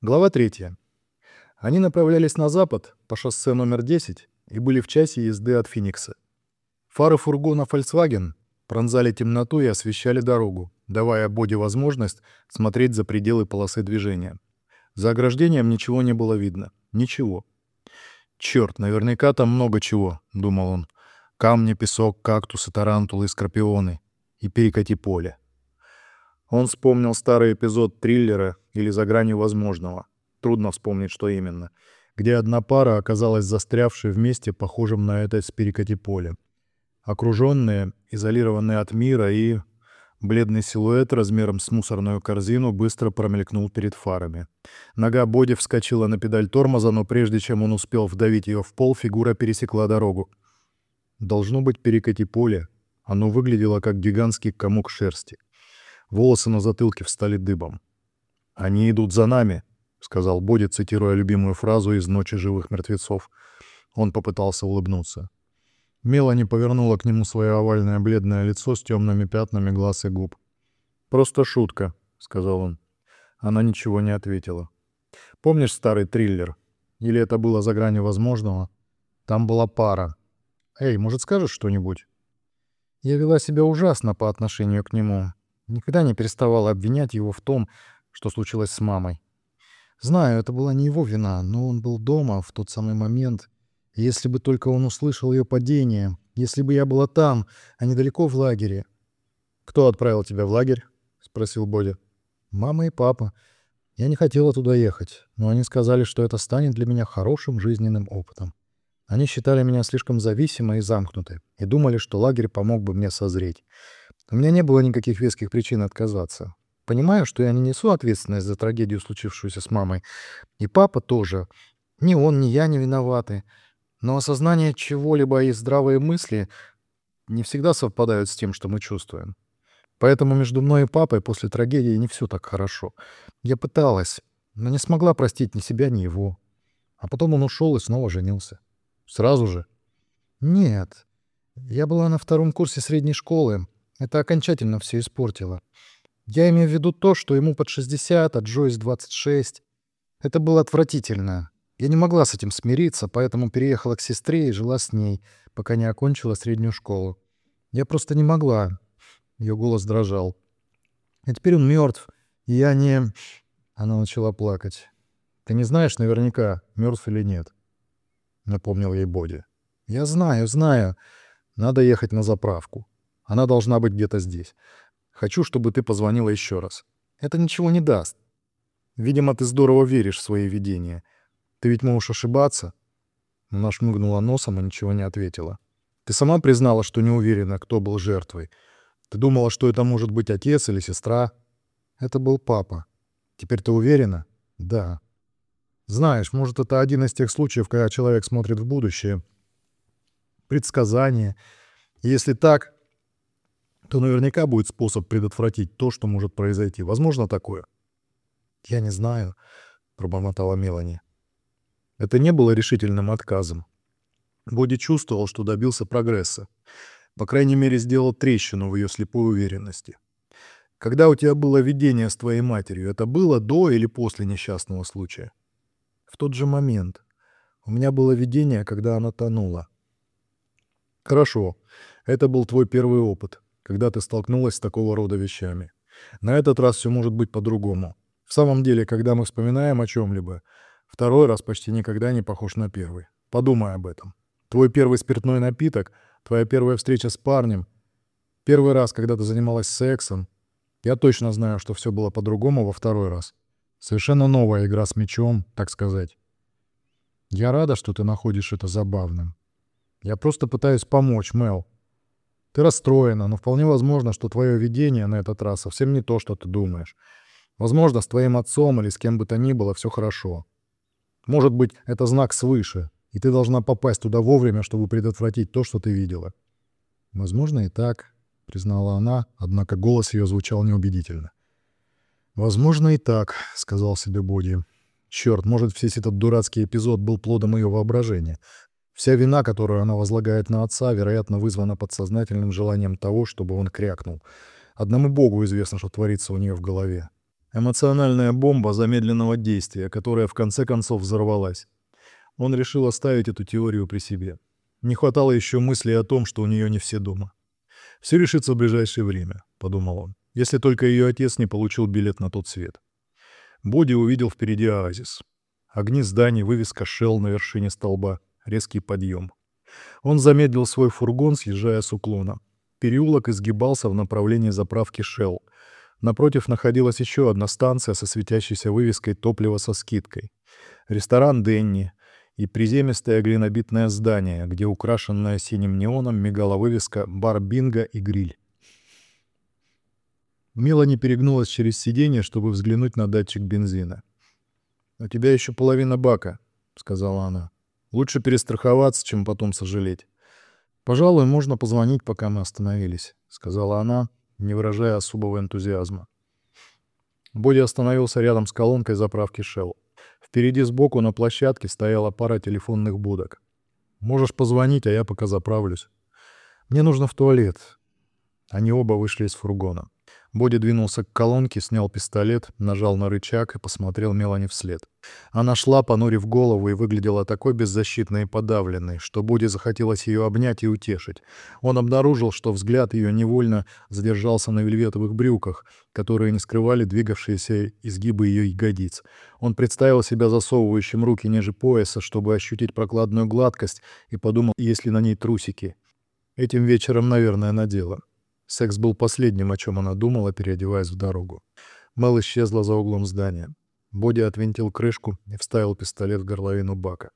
Глава 3. Они направлялись на запад по шоссе номер 10 и были в часе езды от Финикса. Фары фургона Volkswagen пронзали темноту и освещали дорогу, давая Боди возможность смотреть за пределы полосы движения. За ограждением ничего не было видно. Ничего. «Чёрт, наверняка там много чего», — думал он. «Камни, песок, кактусы, тарантулы, скорпионы и перекати поле». Он вспомнил старый эпизод триллера или «За гранью возможного». Трудно вспомнить, что именно. Где одна пара оказалась застрявшей вместе, похожим на это с перекати поле. Окруженные, изолированные от мира и... Бледный силуэт размером с мусорную корзину быстро промелькнул перед фарами. Нога Боди вскочила на педаль тормоза, но прежде чем он успел вдавить ее в пол, фигура пересекла дорогу. Должно быть перекати поле. Оно выглядело как гигантский комок шерсти. Волосы на затылке встали дыбом. «Они идут за нами», — сказал Боди, цитируя любимую фразу из «Ночи живых мертвецов». Он попытался улыбнуться. Мелани повернула к нему свое овальное бледное лицо с темными пятнами глаз и губ. «Просто шутка», — сказал он. Она ничего не ответила. «Помнишь старый триллер? Или это было за гранью возможного? Там была пара. Эй, может, скажешь что-нибудь?» Я вела себя ужасно по отношению к нему. Никогда не переставала обвинять его в том, что случилось с мамой. Знаю, это была не его вина, но он был дома в тот самый момент. И если бы только он услышал ее падение, если бы я была там, а недалеко в лагере. «Кто отправил тебя в лагерь?» — спросил Боди. «Мама и папа. Я не хотела туда ехать, но они сказали, что это станет для меня хорошим жизненным опытом. Они считали меня слишком зависимой и замкнутой и думали, что лагерь помог бы мне созреть. У меня не было никаких веских причин отказаться. Понимаю, что я не несу ответственность за трагедию, случившуюся с мамой. И папа тоже. Ни он, ни я не виноваты. Но осознание чего-либо и здравые мысли не всегда совпадают с тем, что мы чувствуем. Поэтому между мной и папой после трагедии не все так хорошо. Я пыталась, но не смогла простить ни себя, ни его. А потом он ушел и снова женился. Сразу же? Нет. Я была на втором курсе средней школы. Это окончательно все испортило. Я имею в виду то, что ему под 60, а Джойс 26. Это было отвратительно. Я не могла с этим смириться, поэтому переехала к сестре и жила с ней, пока не окончила среднюю школу. Я просто не могла. Ее голос дрожал. А теперь он мертв, и я не... Она начала плакать. «Ты не знаешь наверняка, мертв или нет?» Напомнил ей Боди. «Я знаю, знаю. Надо ехать на заправку. Она должна быть где-то здесь. Хочу, чтобы ты позвонила еще раз. Это ничего не даст. Видимо, ты здорово веришь в свои видения. Ты ведь можешь ошибаться». Она шмыгнула носом и ничего не ответила. «Ты сама признала, что не уверена, кто был жертвой. Ты думала, что это может быть отец или сестра. Это был папа. Теперь ты уверена? Да. Знаешь, может, это один из тех случаев, когда человек смотрит в будущее. Предсказание. Если так, то наверняка будет способ предотвратить то, что может произойти. Возможно такое? «Я не знаю», — пробормотала Мелани. Это не было решительным отказом. Боди чувствовал, что добился прогресса. По крайней мере, сделал трещину в ее слепой уверенности. Когда у тебя было видение с твоей матерью, это было до или после несчастного случая? В тот же момент. У меня было видение, когда она тонула. Хорошо. Это был твой первый опыт когда ты столкнулась с такого рода вещами. На этот раз все может быть по-другому. В самом деле, когда мы вспоминаем о чем-либо, второй раз почти никогда не похож на первый. Подумай об этом. Твой первый спиртной напиток, твоя первая встреча с парнем, первый раз, когда ты занималась сексом. Я точно знаю, что все было по-другому во второй раз. Совершенно новая игра с мечом, так сказать. Я рада, что ты находишь это забавным. Я просто пытаюсь помочь, Мел. Ты расстроена, но вполне возможно, что твое видение на этот раз совсем не то, что ты думаешь. Возможно, с твоим отцом или с кем бы то ни было все хорошо. Может быть, это знак свыше, и ты должна попасть туда вовремя, чтобы предотвратить то, что ты видела. Возможно, и так, признала она, однако голос ее звучал неубедительно. «Возможно, и так», — сказал себе Боди. Черт, может, весь этот дурацкий эпизод был плодом ее воображения. Вся вина, которую она возлагает на отца, вероятно, вызвана подсознательным желанием того, чтобы он крякнул. Одному Богу известно, что творится у нее в голове. Эмоциональная бомба замедленного действия, которая в конце концов взорвалась. Он решил оставить эту теорию при себе. Не хватало еще мысли о том, что у нее не все дома. «Все решится в ближайшее время», — подумал он, если только ее отец не получил билет на тот свет. Боди увидел впереди оазис. Огни зданий, вывеска «Шелл» на вершине столба, резкий подъем. Он замедлил свой фургон, съезжая с уклона. Переулок изгибался в направлении заправки «Шелл». Напротив находилась еще одна станция со светящейся вывеской «Топливо со скидкой». Ресторан «Денни», и приземистое глинобитное здание, где украшенная синим неоном мигала вывеска «Бар Бинго и гриль». Мелани перегнулась через сиденье, чтобы взглянуть на датчик бензина. «У тебя еще половина бака», — сказала она. «Лучше перестраховаться, чем потом сожалеть». «Пожалуй, можно позвонить, пока мы остановились», — сказала она, не выражая особого энтузиазма. Боди остановился рядом с колонкой заправки Shell. Впереди сбоку на площадке стояла пара телефонных будок. «Можешь позвонить, а я пока заправлюсь. Мне нужно в туалет». Они оба вышли из фургона. Боди двинулся к колонке, снял пистолет, нажал на рычаг и посмотрел Мелани вслед. Она шла, понурив голову, и выглядела такой беззащитной и подавленной, что Боди захотелось ее обнять и утешить. Он обнаружил, что взгляд ее невольно задержался на вельветовых брюках, которые не скрывали двигавшиеся изгибы ее ягодиц. Он представил себя засовывающим руки ниже пояса, чтобы ощутить прокладную гладкость, и подумал, есть ли на ней трусики. Этим вечером, наверное, надела. Секс был последним, о чем она думала, переодеваясь в дорогу. Мел исчезла за углом здания. Боди отвинтил крышку и вставил пистолет в горловину бака.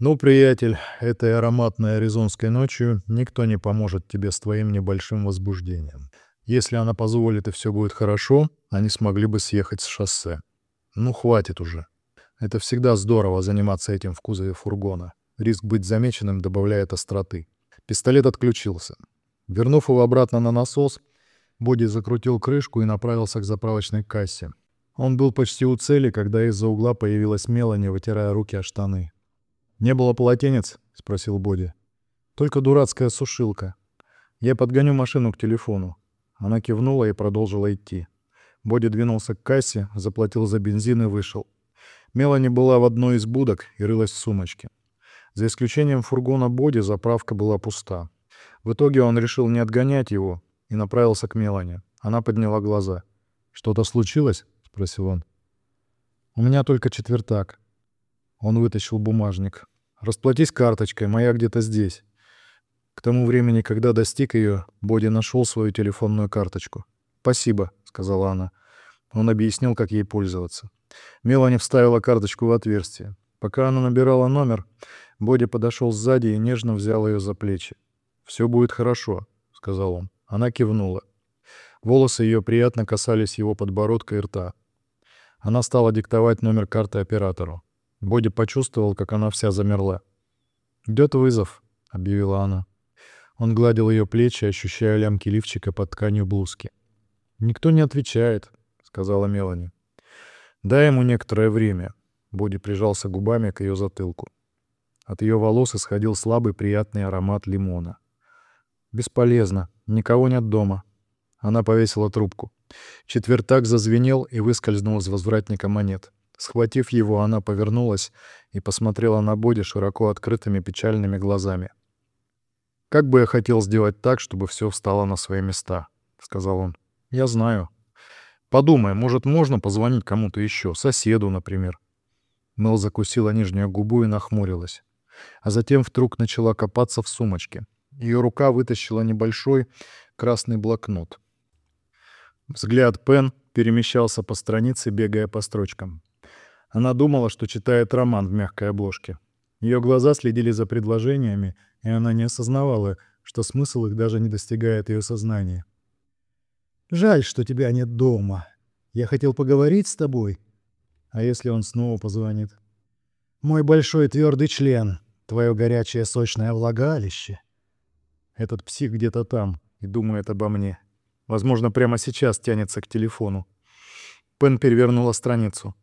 «Ну, приятель, этой ароматной аризонской ночью никто не поможет тебе с твоим небольшим возбуждением. Если она позволит и все будет хорошо, они смогли бы съехать с шоссе. Ну, хватит уже. Это всегда здорово заниматься этим в кузове фургона. Риск быть замеченным добавляет остроты». Пистолет отключился. Вернув его обратно на насос, Боди закрутил крышку и направился к заправочной кассе. Он был почти у цели, когда из-за угла появилась Мелани, вытирая руки о штаны. «Не было полотенец?» — спросил Боди. «Только дурацкая сушилка. Я подгоню машину к телефону». Она кивнула и продолжила идти. Боди двинулся к кассе, заплатил за бензин и вышел. Мелани была в одной из будок и рылась в сумочке. За исключением фургона Боди заправка была пуста. В итоге он решил не отгонять его и направился к Мелане. Она подняла глаза. «Что-то случилось?» — спросил он. «У меня только четвертак». Он вытащил бумажник. «Расплатись карточкой, моя где-то здесь». К тому времени, когда достиг ее, Боди нашел свою телефонную карточку. «Спасибо», — сказала она. Он объяснил, как ей пользоваться. Мелани вставила карточку в отверстие. Пока она набирала номер, Боди подошел сзади и нежно взял ее за плечи. «Все будет хорошо», — сказал он. Она кивнула. Волосы ее приятно касались его подбородка и рта. Она стала диктовать номер карты оператору. Боди почувствовал, как она вся замерла. «Идет вызов», — объявила она. Он гладил ее плечи, ощущая лямки лифчика под тканью блузки. «Никто не отвечает», — сказала Мелани. «Дай ему некоторое время». Боди прижался губами к ее затылку. От ее волос исходил слабый приятный аромат лимона. «Бесполезно. Никого нет дома». Она повесила трубку. Четвертак зазвенел и выскользнул из возвратника монет. Схватив его, она повернулась и посмотрела на Боди широко открытыми печальными глазами. «Как бы я хотел сделать так, чтобы все встало на свои места», — сказал он. «Я знаю. Подумай, может, можно позвонить кому-то еще, соседу, например». Мел закусила нижнюю губу и нахмурилась. А затем вдруг начала копаться в сумочке. Ее рука вытащила небольшой красный блокнот. Взгляд Пен перемещался по странице, бегая по строчкам. Она думала, что читает роман в мягкой обложке. Ее глаза следили за предложениями, и она не осознавала, что смысл их даже не достигает ее сознания. «Жаль, что тебя нет дома. Я хотел поговорить с тобой. А если он снова позвонит? Мой большой твердый член, твое горячее сочное влагалище. Этот псих где-то там и думает обо мне. Возможно, прямо сейчас тянется к телефону. Пен перевернула страницу.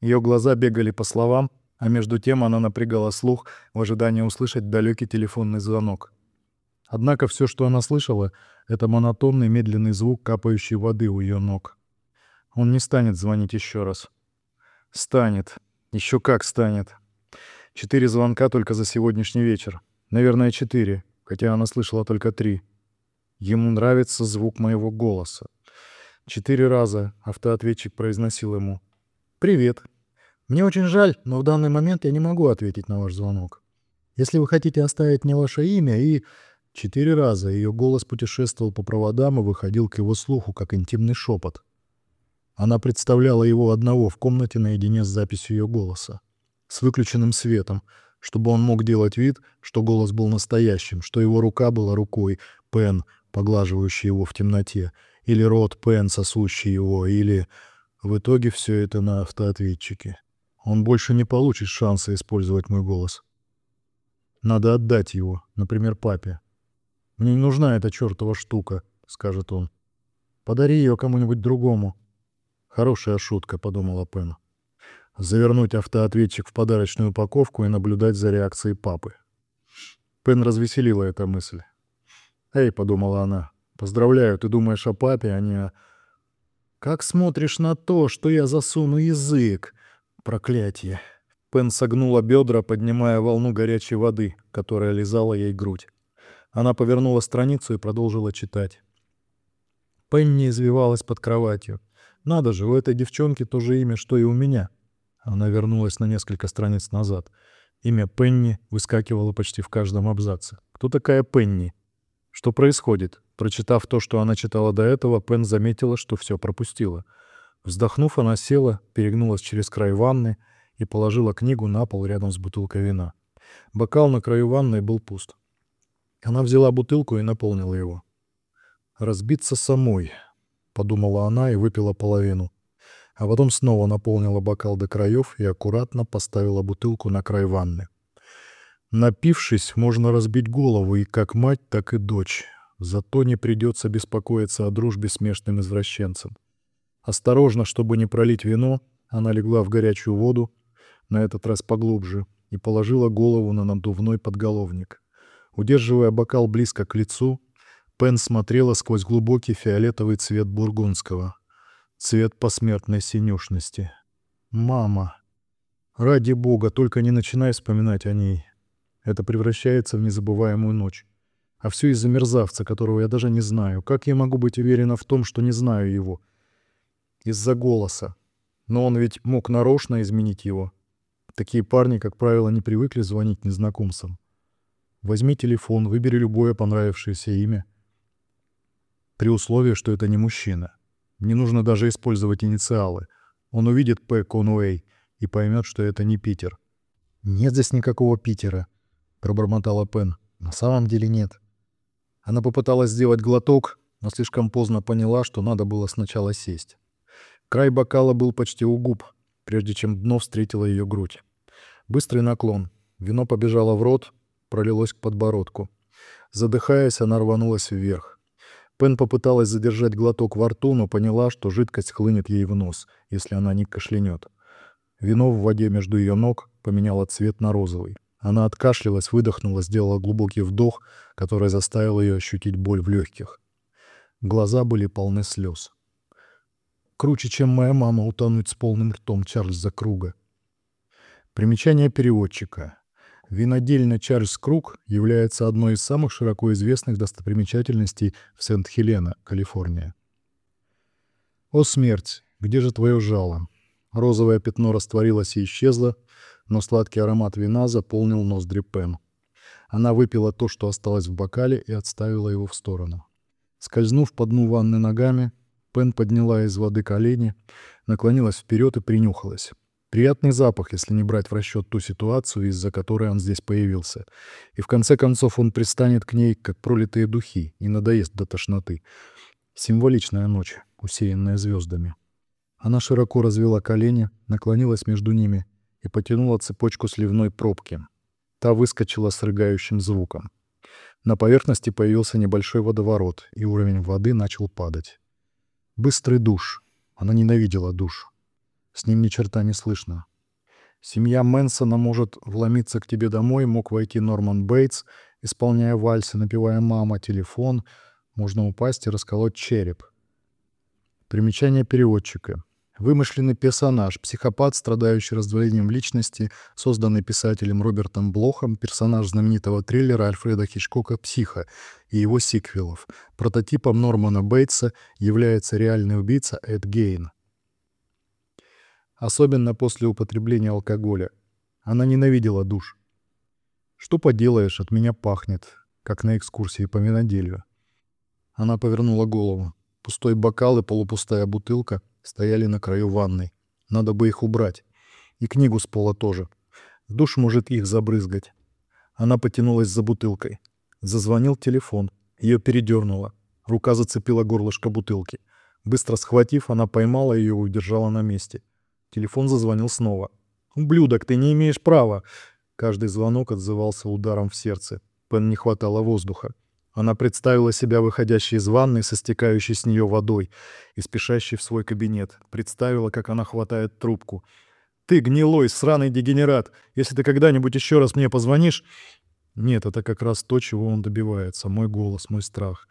Ее глаза бегали по словам, а между тем она напрягала слух в ожидании услышать далекий телефонный звонок. Однако все, что она слышала, — это монотонный медленный звук капающей воды у ее ног. Он не станет звонить еще раз. Станет. Еще как станет. Четыре звонка только за сегодняшний вечер. Наверное, четыре, хотя она слышала только три. Ему нравится звук моего голоса. Четыре раза автоответчик произносил ему «Привет. Мне очень жаль, но в данный момент я не могу ответить на ваш звонок. Если вы хотите оставить мне ваше имя и...» Четыре раза ее голос путешествовал по проводам и выходил к его слуху, как интимный шепот. Она представляла его одного в комнате наедине с записью ее голоса, с выключенным светом, чтобы он мог делать вид, что голос был настоящим, что его рука была рукой Пен, поглаживающей его в темноте, или рот Пен, сосущий его, или... В итоге все это на автоответчике. Он больше не получит шанса использовать мой голос. Надо отдать его, например, папе. «Мне не нужна эта чертова штука», — скажет он. «Подари ее кому-нибудь другому». «Хорошая шутка», — подумала Пен. Завернуть автоответчик в подарочную упаковку и наблюдать за реакцией папы. Пен развеселила эта мысль. «Эй», — подумала она, — «поздравляю, ты думаешь о папе, а не о...» «Как смотришь на то, что я засуну язык? Проклятие!» Пен согнула бедра, поднимая волну горячей воды, которая лизала ей грудь. Она повернула страницу и продолжила читать. Пенни извивалась под кроватью. «Надо же, у этой девчонки то же имя, что и у меня». Она вернулась на несколько страниц назад. Имя Пенни выскакивало почти в каждом абзаце. «Кто такая Пенни?» «Что происходит?» Прочитав то, что она читала до этого, Пен заметила, что все пропустила. Вздохнув, она села, перегнулась через край ванны и положила книгу на пол рядом с бутылкой вина. Бокал на краю ванны был пуст. Она взяла бутылку и наполнила его. «Разбиться самой», — подумала она и выпила половину. А потом снова наполнила бокал до краев и аккуратно поставила бутылку на край ванны. Напившись, можно разбить голову и как мать, так и дочь. Зато не придется беспокоиться о дружбе с местным извращенцем. Осторожно, чтобы не пролить вино, она легла в горячую воду, на этот раз поглубже, и положила голову на надувной подголовник. Удерживая бокал близко к лицу, Пен смотрела сквозь глубокий фиолетовый цвет бургундского. Цвет посмертной синюшности. «Мама! Ради бога, только не начинай вспоминать о ней. Это превращается в незабываемую ночь. А все из-за мерзавца, которого я даже не знаю. Как я могу быть уверена в том, что не знаю его? Из-за голоса. Но он ведь мог нарочно изменить его. Такие парни, как правило, не привыкли звонить незнакомцам. Возьми телефон, выбери любое понравившееся имя. При условии, что это не мужчина. Не нужно даже использовать инициалы. Он увидит П. Конуэй и поймет, что это не Питер. «Нет здесь никакого Питера», — пробормотала Пен. «На самом деле нет». Она попыталась сделать глоток, но слишком поздно поняла, что надо было сначала сесть. Край бокала был почти у губ, прежде чем дно встретило ее грудь. Быстрый наклон. Вино побежало в рот, пролилось к подбородку. Задыхаясь, она рванулась вверх. Пен попыталась задержать глоток во рту, но поняла, что жидкость хлынет ей в нос, если она не кашлянет. Вино в воде между ее ног поменяло цвет на розовый. Она откашлялась, выдохнула, сделала глубокий вдох, который заставил ее ощутить боль в легких. Глаза были полны слез. Круче, чем моя мама, утонуть с полным ртом Чарльза Круга. Примечание переводчика. Винодельня Чарльз Круг является одной из самых широко известных достопримечательностей в Сент-Хелена, Калифорния. «О, смерть! Где же твое жало?» Розовое пятно растворилось и исчезло, но сладкий аромат вина заполнил ноздри Пэм. Она выпила то, что осталось в бокале, и отставила его в сторону. Скользнув по дну ванны ногами, Пен подняла из воды колени, наклонилась вперед и принюхалась. Приятный запах, если не брать в расчет ту ситуацию, из-за которой он здесь появился. И в конце концов он пристанет к ней, как пролитые духи, и надоест до тошноты. Символичная ночь, усеянная звездами. Она широко развела колени, наклонилась между ними и потянула цепочку сливной пробки. Та выскочила с рыгающим звуком. На поверхности появился небольшой водоворот, и уровень воды начал падать. Быстрый душ. Она ненавидела душ. С ним ни черта не слышно. Семья Мэнсона может вломиться к тебе домой, мог войти Норман Бейтс, исполняя вальсы, напевая «мама», телефон. Можно упасть и расколоть череп. Примечание переводчика. Вымышленный персонаж, психопат, страдающий раздвоением личности, созданный писателем Робертом Блохом, персонаж знаменитого триллера Альфреда Хичкока «Психа» и его сиквелов. Прототипом Нормана Бейтса является реальный убийца Эд Гейн. Особенно после употребления алкоголя. Она ненавидела душ. «Что поделаешь, от меня пахнет», как на экскурсии по виноделию. Она повернула голову. Пустой бокал и полупустая бутылка стояли на краю ванной. Надо бы их убрать. И книгу с пола тоже. Душ может их забрызгать. Она потянулась за бутылкой. Зазвонил телефон. Ее передернуло. Рука зацепила горлышко бутылки. Быстро схватив, она поймала ее и удержала на месте. Телефон зазвонил снова. «Ублюдок, ты не имеешь права!» Каждый звонок отзывался ударом в сердце. Пен не хватало воздуха. Она представила себя выходящей из ванны со стекающей с нее водой и спешащей в свой кабинет. Представила, как она хватает трубку. «Ты гнилой, сраный дегенерат! Если ты когда-нибудь еще раз мне позвонишь...» Нет, это как раз то, чего он добивается. Мой голос, мой страх.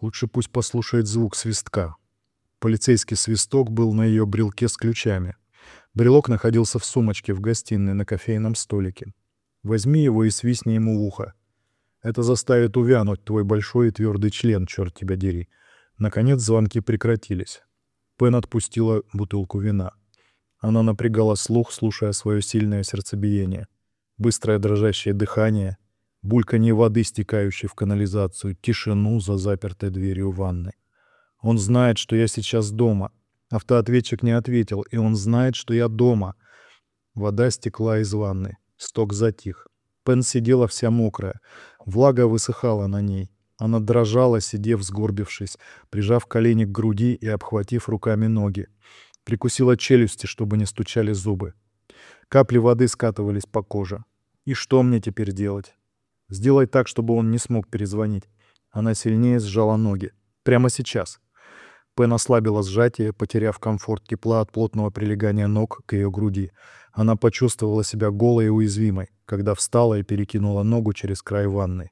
Лучше пусть послушает звук свистка. Полицейский свисток был на ее брелке с ключами. Брелок находился в сумочке в гостиной на кофейном столике. Возьми его и свистни ему в ухо. Это заставит увянуть твой большой и твердый член, черт тебя дери. Наконец звонки прекратились. Пен отпустила бутылку вина. Она напрягала слух, слушая свое сильное сердцебиение. Быстрое дрожащее дыхание, бульканье воды, стекающей в канализацию, тишину за запертой дверью ванны. Он знает, что я сейчас дома. Автоответчик не ответил, и он знает, что я дома. Вода стекла из ванны. Сток затих. Пен сидела вся мокрая. Влага высыхала на ней. Она дрожала, сидев, сгорбившись, прижав колени к груди и обхватив руками ноги. Прикусила челюсти, чтобы не стучали зубы. Капли воды скатывались по коже. И что мне теперь делать? Сделай так, чтобы он не смог перезвонить. Она сильнее сжала ноги. Прямо сейчас. Пен ослабила сжатие, потеряв комфорт тепла от плотного прилегания ног к ее груди. Она почувствовала себя голой и уязвимой, когда встала и перекинула ногу через край ванны.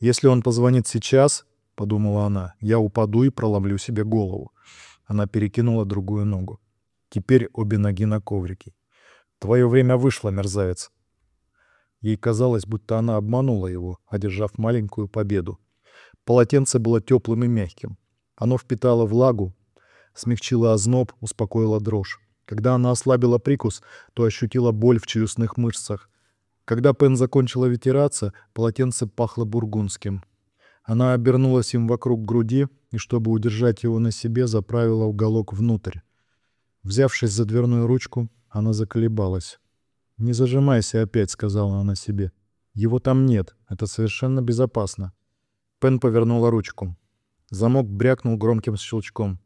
«Если он позвонит сейчас, — подумала она, — я упаду и проломлю себе голову». Она перекинула другую ногу. Теперь обе ноги на коврике. «Твое время вышло, мерзавец». Ей казалось, будто она обманула его, одержав маленькую победу. Полотенце было теплым и мягким. Оно впитало влагу, смягчило озноб, успокоило дрожь. Когда она ослабила прикус, то ощутила боль в челюстных мышцах. Когда Пен закончила ветераться, полотенце пахло бургундским. Она обернулась им вокруг груди и, чтобы удержать его на себе, заправила уголок внутрь. Взявшись за дверную ручку, она заколебалась. «Не зажимайся опять», — сказала она себе. «Его там нет. Это совершенно безопасно». Пен повернула ручку. Замок брякнул громким щелчком.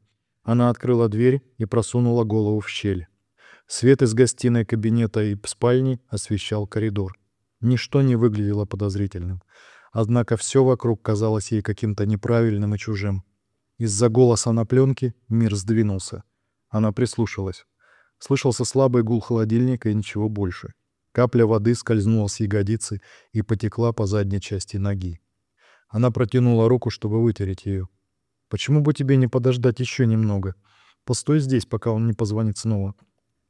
Она открыла дверь и просунула голову в щель. Свет из гостиной кабинета и спальни освещал коридор. Ничто не выглядело подозрительным. Однако все вокруг казалось ей каким-то неправильным и чужим. Из-за голоса на пленке мир сдвинулся. Она прислушалась. Слышался слабый гул холодильника и ничего больше. Капля воды скользнула с ягодицы и потекла по задней части ноги. Она протянула руку, чтобы вытереть ее. Почему бы тебе не подождать еще немного? Постой здесь, пока он не позвонит снова».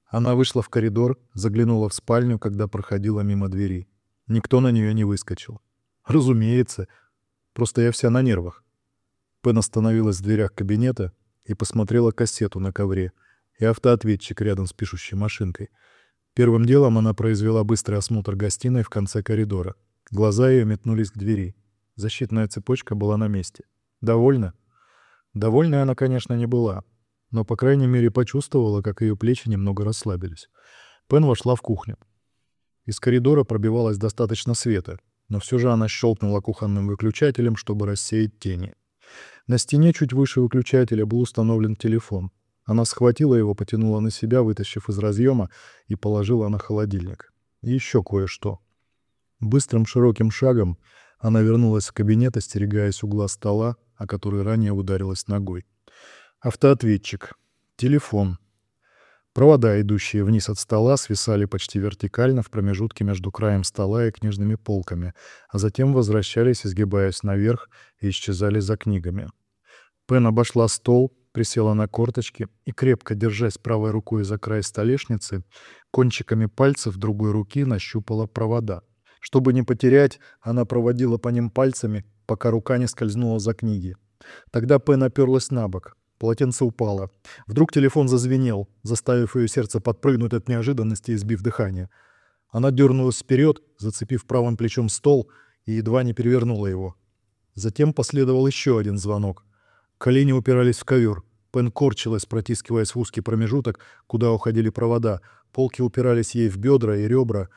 Она вышла в коридор, заглянула в спальню, когда проходила мимо двери. Никто на нее не выскочил. «Разумеется. Просто я вся на нервах». Пен остановилась в дверях кабинета и посмотрела кассету на ковре и автоответчик рядом с пишущей машинкой. Первым делом она произвела быстрый осмотр гостиной в конце коридора. Глаза ее метнулись к двери. Защитная цепочка была на месте. «Довольно?» Довольной она, конечно, не была, но, по крайней мере, почувствовала, как ее плечи немного расслабились. Пен вошла в кухню. Из коридора пробивалось достаточно света, но все же она щелкнула кухонным выключателем, чтобы рассеять тени. На стене чуть выше выключателя был установлен телефон. Она схватила его, потянула на себя, вытащив из разъема, и положила на холодильник. И еще кое-что. Быстрым широким шагом она вернулась в кабинет, остерегаясь угла стола, о который ранее ударилась ногой. Автоответчик. Телефон. Провода, идущие вниз от стола, свисали почти вертикально в промежутке между краем стола и книжными полками, а затем возвращались, изгибаясь наверх, и исчезали за книгами. Пен обошла стол, присела на корточки и, крепко держась правой рукой за край столешницы, кончиками пальцев другой руки нащупала провода. Чтобы не потерять, она проводила по ним пальцами, пока рука не скользнула за книги. Тогда Пен оперлась на бок. Полотенце упало. Вдруг телефон зазвенел, заставив ее сердце подпрыгнуть от неожиданности и сбив дыхание. Она дернулась вперед, зацепив правым плечом стол, и едва не перевернула его. Затем последовал еще один звонок. Колени упирались в ковер. Пен корчилась, протискиваясь в узкий промежуток, куда уходили провода. Полки упирались ей в бедра и ребра.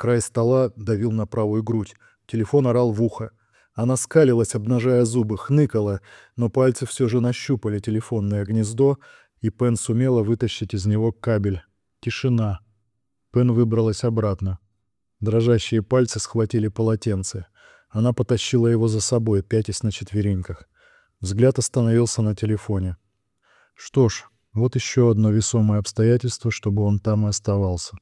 Край стола давил на правую грудь. Телефон орал в ухо. Она скалилась, обнажая зубы, хныкала, но пальцы все же нащупали телефонное гнездо, и Пен сумела вытащить из него кабель. Тишина. Пен выбралась обратно. Дрожащие пальцы схватили полотенце. Она потащила его за собой, пятясь на четвереньках. Взгляд остановился на телефоне. Что ж, вот еще одно весомое обстоятельство, чтобы он там и оставался.